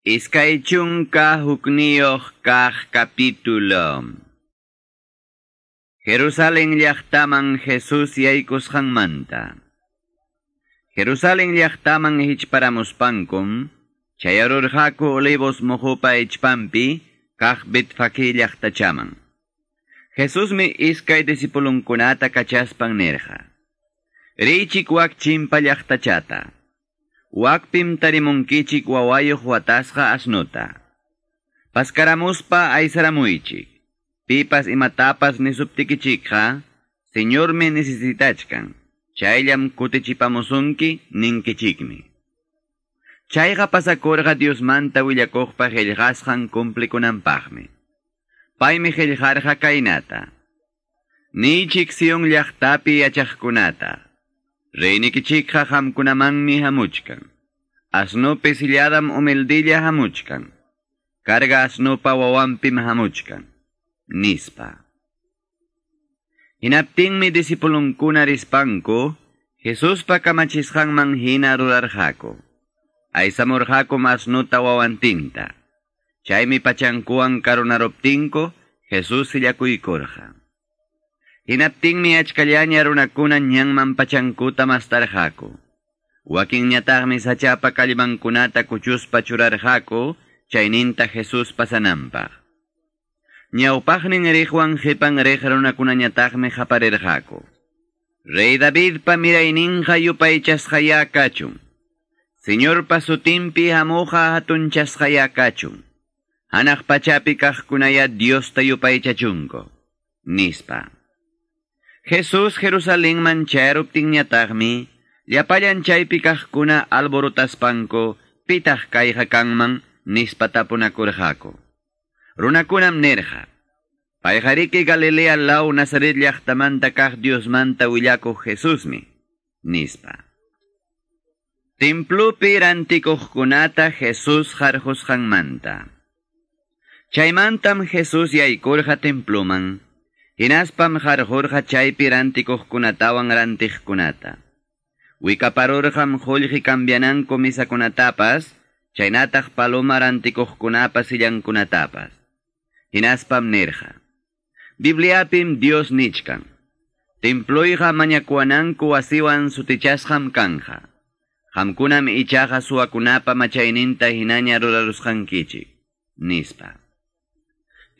Iskaichunka hukniyoh kah capítulo. Jerusalén llaqtaman Jesús manta. Jerusalén llaqtaman hichparamuspankum, chayarurjaku olivos mojupa ichpampi, kah bitfaki llaqtachaman. Jesús mi iskay disipulunkunata kachaspan nerja. Richik wak chimpa llaqtachata. Wakpim tarimunkichik wawayuq watasqa asnuta. Paskaramuspa aysaramuichik. Pipas imatapas nisuptikichikqa, Señor me necesitachkan. Chayllam kutichipamusunki ninkichikmi. Chayqa pasakurqa Diosmanta willakuqpa qillqasqan cumplikunanpaqmi. Paymi qillqarqa kaynata. Nichik Sion llaqtapi yachaqkunata. Reynikichikqa hamkunamanmi hamuchkan. Asnupi silladam humildilla hamuchkan. Carga asnupa wawampim hamuchkan. Nispa. Hinaptingmi disipulunkuna rispanko, Jesus pa kamachisqanman hina rurarjako. Aysamurjako masnuta wawantinta. Chaymi pachankuan karunaroptinko, Jesus sillakuykurja. Hinaptingmi achkallaña runakuna ñan mampachangkuta mastarjaku. Wakin ñatagmi sachapa kalimankunata kuchuspa churarjaku, chayninta Jesus pasananpaq. Ñawpaqnin erejwan hipan erej runakuna ñatagmi japarerjaku. Rey David Davidpa mirayninja yupaychasjaya kachun. Señorpa sutinpi hamuja hatunchasjaya kachun. Hanaq pachapi kajkunaya Diosta yupaychachunko. Nispa. Jesus Jerusalenman chayruptinñataqmi, llapallan chaypi kaqkuna alborotaspanko, pitaq kayqa kanman nispatapunakurqaku. Runakunam nerja. Payjariki Galilea law Nazaret llaqtamanta kaq Diosmanta willakuq Jesusmi, nispa. Templupi rantikuqkunata Jesus harjusqanmanta. Chaymantam Jesus yaykurqa templuman, Hinaspam jarjurja chaypi rantikuqkunatawan rantiqkunata. Wikaparurjam qullqi cambiananku misakunatapas, chaynataq paloma rantikuqkunapas illankunatapas. Hinaspam nirja. Bibliapim Dios nichkan. Temployqa mañakuananku wasiwan sutichasqam kanja. Hamkunam ichaqa suwakunapa machayninta hinaña rurarusqankichik. Nispa.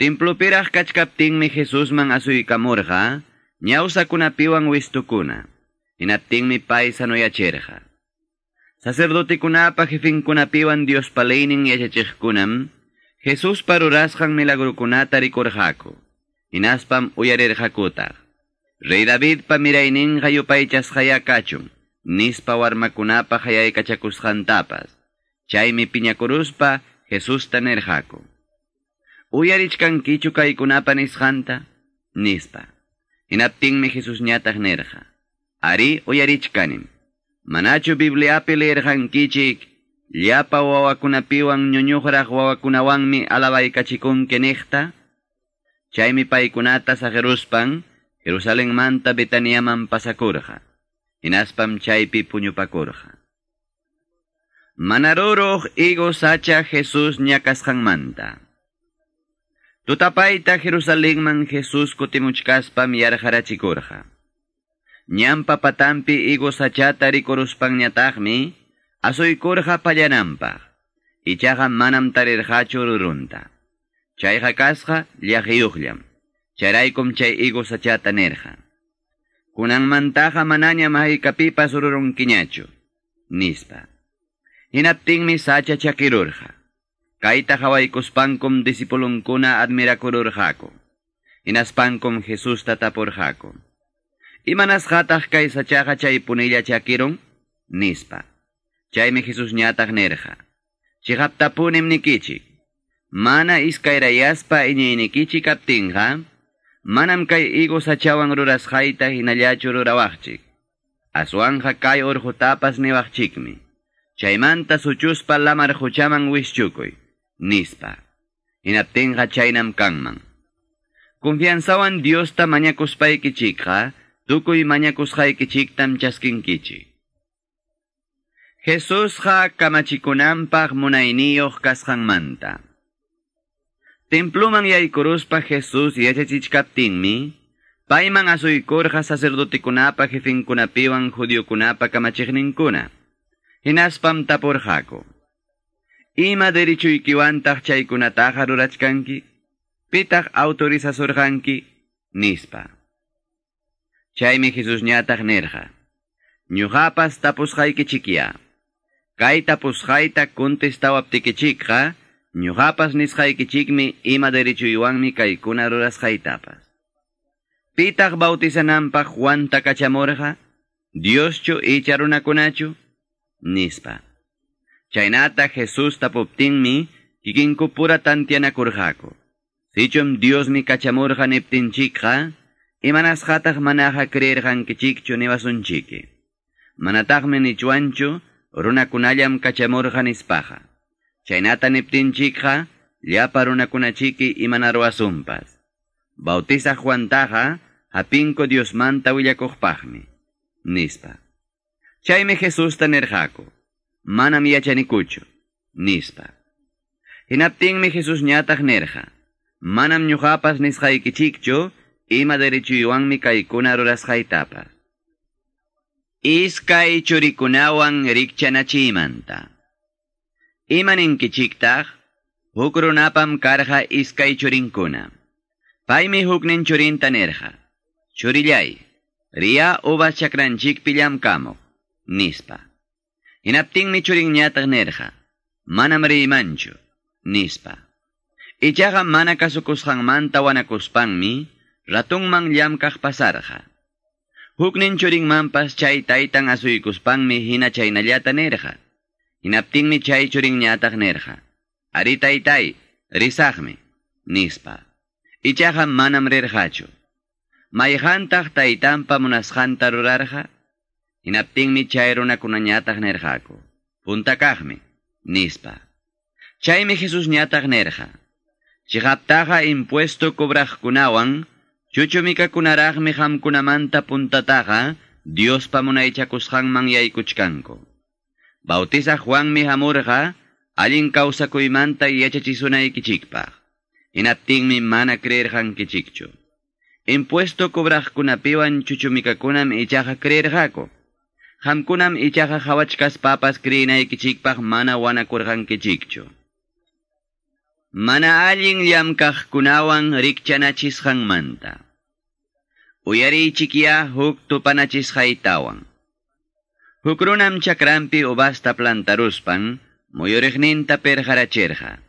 Templopiraq kachkaptinmi Jesusman asuykamurqa, ñawsakunapiwan wistukuna. Hinaptinmi pay sanoyachirqa. Sacerdotikunapa jefinkunapiwan Diospaleynin yachachiqkunam, Jesus parurasqan milagrukunata rikurqaku. Hinaspam uyarirqakutaq. Rey David pa mirayninqa yupaychasqaya kachun, nispa warmakunapa hayaykachakusqantapas. Chaymi piñakuruspa Jesus tanerqaku. Uyarichkankichu kaykunapa nisqanta? Nispa. Hinaptinmi Jesus ñataq nerqa. Ari uyarichkanim. Manachu Bibliapi leerqankichik llapa wawakunapiwan ñuñuqraq wawakunawanmi alabaykachikunki niqta? Chaymi paykunata sajeruspan, Jerusalenmanta Betaniaman pasakurqa. Hinaspam chaypi puñupakurqa. Manaruruq igo sacha Jesus ñakasqanmanta. Tutapayta Jerusalenman Jesus kutimuchkaspam yarjarachikurqa. Ñampa patampi igo sachata rikuruspanñataqmi, asuykurqa pallananpaq. Ichaqa manam tarirqachu rurunta. Chayqa kasqa llaqiyuqllam. Charaykum chay igo sachata nerqa. Kunanmantaqa manañam haykapipas rurunkiñachu. Nispa. Hinaptinmi sacha chakirurqa. Kaita hawaykuspankum disipulunkuna admirakururqaku. Hinaspankum Jesus tatapurqaku. Imanas hataq kay sachaqa chay punilla chakirun? Nispa. Chaymi Jesus ñataq nerqa. Chihaptapunim nikichik. Mana iskayrayaspa iñaynikichik kaptinqa, manam kay igo sachawan rurasqayta hinallachu rurawaqchik. Aswanja kay urjutapas niwaqchikmi. Chaymanta suchuspa lamar huchaman wischukuy. nispa. Inatingha chaynam kangman. Kumpiyansawan Dios ta mañakuspay kichikha, tukuy mañakusqay kichiktam chaskinkichi. Jesus ha kamachikunanpaq munayniyuq kasqanmanta. Templuman yaykuruspa Jesus yachachichkaptinmi, payman asuykurqa sacerdotikunapa jefinkunapiwan judiokunapa kamachiqninkuna. Hinaspam tapurqaku. Ima derichuykiwantaq chaykunataqa rurachkanki, pitaq autorizasurqanki, nispa. Chaymi Jesus ñataq nirqa. Ñuqapas tapusqaykichikya. Kay tapusqayta contestawaptikichikqa, ñuqapas nisqaykichikmi ima derechuywanmi kaykuna rurasqaytapas. Pitaq bautizananpaq Juanta kachamurqa, Dioschu runakunachu, nispa. Chaynata Jesus tapuptinmi, kikinku pura tantianakurqaku. Sichum Diosmi kachamurqa niptinchikqa, imanasqataq manaqa creerqankichikchu niwasunchiki. Manataqmi nichwanchu, runakunallam kachamurqa nispaqa. Chaynata niptinchikqa, llapa runakunachiki imanarwasunpas. Bautiza Juantaqa, hapinko Diosmanta willakuqpaqmi, nispa. Chaymi Manam yachanikuchu, nispa. Hinaptinmi Jesus ñataq nirqa, manam ñuqapas nisqaykichikchu, ima derechuywanmi kaykuna rurasqaytapas. Iskay churikunawan rikchanachimanta. Imaninkichiktaq, huk runapam karqa iskay churinkuna. Paymi huknin churinta nirqa. Churillay, ria uvas chakranchikpi llamkamuq, nispa. Hinaptinmi churin ñataq nirqa. Manam rimanchu, nispa. Ichaqa mana kasukusqanmanta wanakuspanmi, ratunman llamkaq pasarqa. Huknin churinmanpas chay taytan asuykuspanmi hina chaynallata nirqa. Hinaptinmi chay churin ñataq nirqa. Ari taytay, risaqmi, nispa. Ichaqa manam rirqachu. Mayqantaq taytanpa munasqanta rurarqa. Hinaptinmi chay runakunañataq nirqaku. Puntakaqmi, nispa. Chaymi Jesus ñataq nirqa. Chihaptaqa impuesto cobraqkunawan, chuchumikakunaraqmi hamkunamanta puntataqa, Diospa munaychakusqanman yaykuchkanku. Bautiza Juanmi hamurqa, allin kawsakuymanta yachachisunaykichisqpaq. Hinaptinmi mana creerqankichikchu. Impuesto cobraqkunapiwan chuchumikakunam ichaqa creerqaku. Hamkunam ichaqa hawachkaspapas creenaykichikpaq mana wanakurqankichikchu. Mana allin llamkaqkunawan rikchanachisqanmanta. Uyarichikya huk tupanachisqaytawan. Huk runam chakrampi ubasta plantaruspan, muyuriqninta perjarachirqa.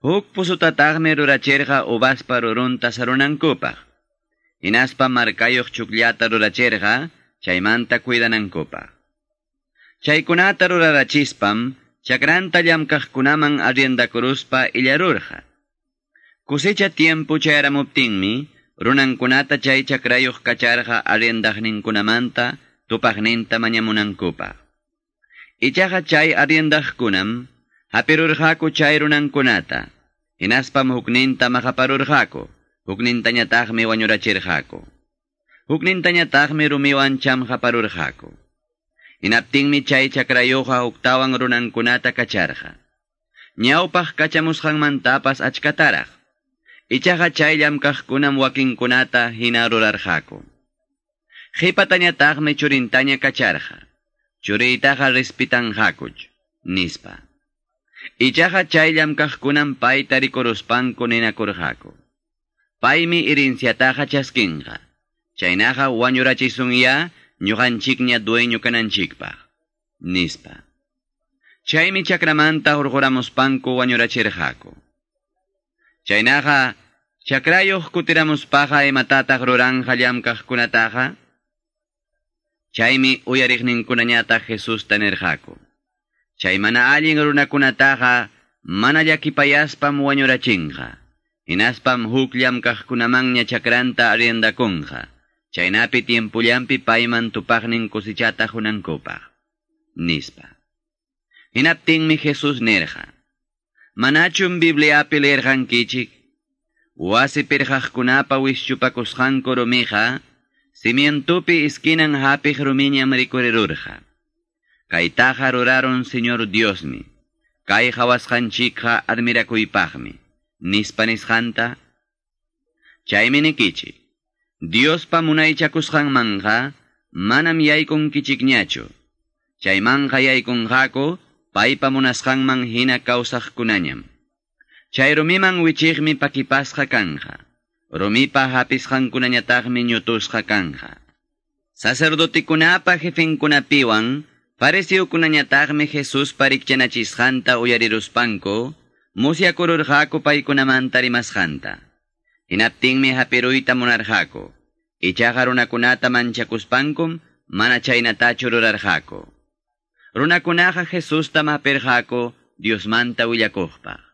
Huk pusutataqmi rurachirqa ubaspa rurunta sarunankupaq. Inaspa markayuq chukllata rurachirqa, chaymanta cuidanankupaq. Chaykunata rurarachispam, chakranta llamkaqkunaman arriendakuruspa illarurqa. Kusicha tiempo chayramuptinmi, runankunata chay chakrayuq kacharqa arriendaqninkunamanta tupaqninta mañamunankupaq. Ichaqa chay arriendaqkunam, hapirurqaku chay runankunata, hinaspam hukninta maqaparurqaku, huknintañataqmi wañurachirqaku. Huknintanyatahme rumiwan cham haparurjako. Inaptingmi chay chakrayoja uktawang runankunata kacharja. Ñawpaj kachamusqanmantapas achkataraj. Ichaqa chayllam kajkunam wakinkunata hina rurarjako. Qhipatañataqmi churintaña kacharja. Churiytaqa rispitanhakuch, nispa. Ichaqa chayllam kajkunam payta rikuruspanku ninakurjako. Paymi irinciataqa chaskinqa. Chaynaqa wañurachisunya ñuqanchikña dueño kananchikpaq, nispa. Chaymi chakramanta hurquramuspanku wañurachirqaku. Chaynaqa chakrayuq kutiramuspaqa imatataq ruranqa llamkaqkunataqa, chaymi uyariqninkunañataq Jesus tanirqaku. Chay mana allin runakunataqa mana llakipayaspam wañurachinqa. Hinaspam huk llamkaqkunamanña chakranta arriendakunqa. Chaynapi tiempullampi payman tupaqnin kusichata hunankupaq. Nispa. Hinaptinmi Jesus nirqa. Manachum Bibliapi leerqankichik, wasi pirqaqkunapa wischupakusqanku rumiqa, simientupi iskinan hapiq rumiñam rikurirurqa. Kaytaqa ruraron Señor Diosmi. Kay hawasqanchikqa admirakuypaqmi. Nispa nisqanta. Chaymi nikichi. Diospa munaychakusqanmanqa manam yaykunkichikñachu. Chaymanqa yaykunqaku paypa munasqanman hina kawsaqkunañam. Chay rumiman wichiqmi pakipasqa kanja. Rumipa hapisqankunañataqmi ñutusqa kanja. Sacerdotikunapa jefenkunapiwan pareciukunañataqmi Jesús parikchanachisqanta uyariruspanku, musyakururqaku paykunamanta rimasqanta. Hinaptinmi hapiruyta munarqaku. Ichaqa runakunata manchakuspankum mana chaynatachu rurarqaku. Runakunaqa Jesusta mapirqaku Diosmanta willakuqpaq.